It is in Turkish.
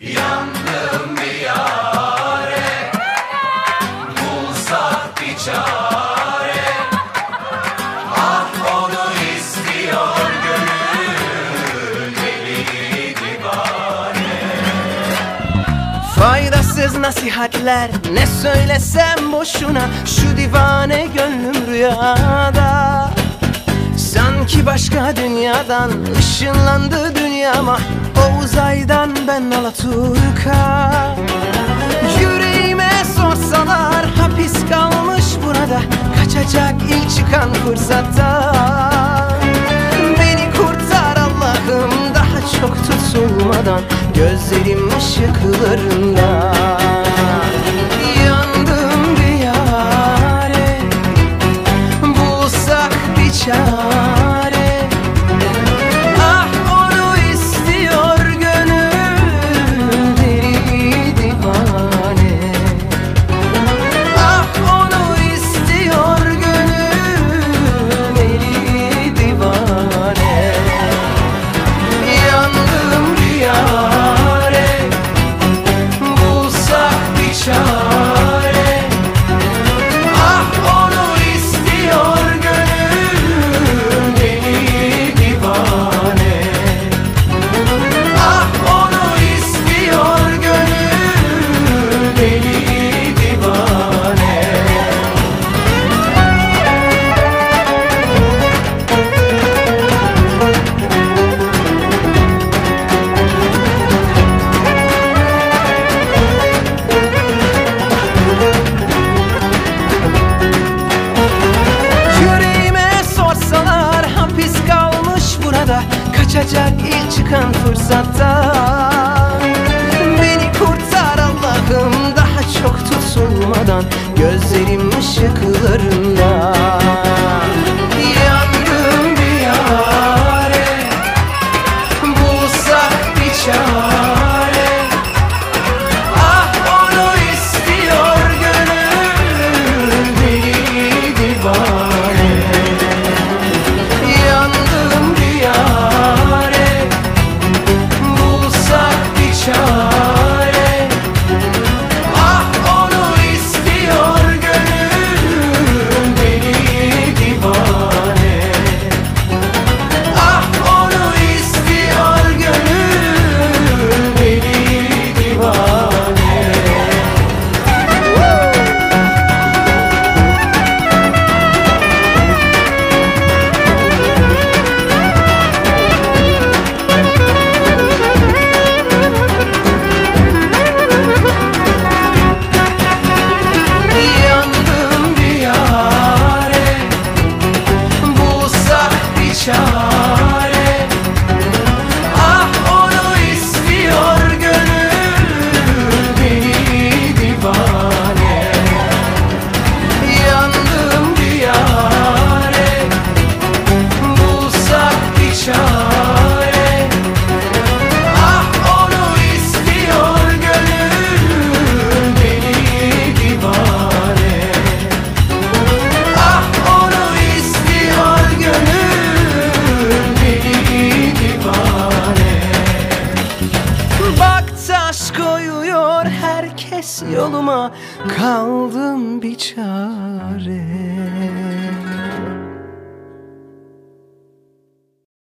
Yandım bir yare Bulsak bir çare. Ah onu istiyor gönül Deli divane. Faydasız nasihatler ne söylesem boşuna. Şu divane gönlüm Sanki başka dünyadan ışınlandı dünyama. O uzaydan ben Alaturka. Yüreğime sorsalar hapis kalmış burada. Kaçacak ilk çıkan fırsatta Beni kurtar Allah'ım daha çok tutulmadan. Gözlerim ışıklarında. Yandım bir yare. Bulsak bir çare Kaçacak ilk çıkan fırsatta. Beni kurtar Allah'ım daha çok tutulmadan. Gözlerim ışıklarında herkes yoluma Kaldım bir çare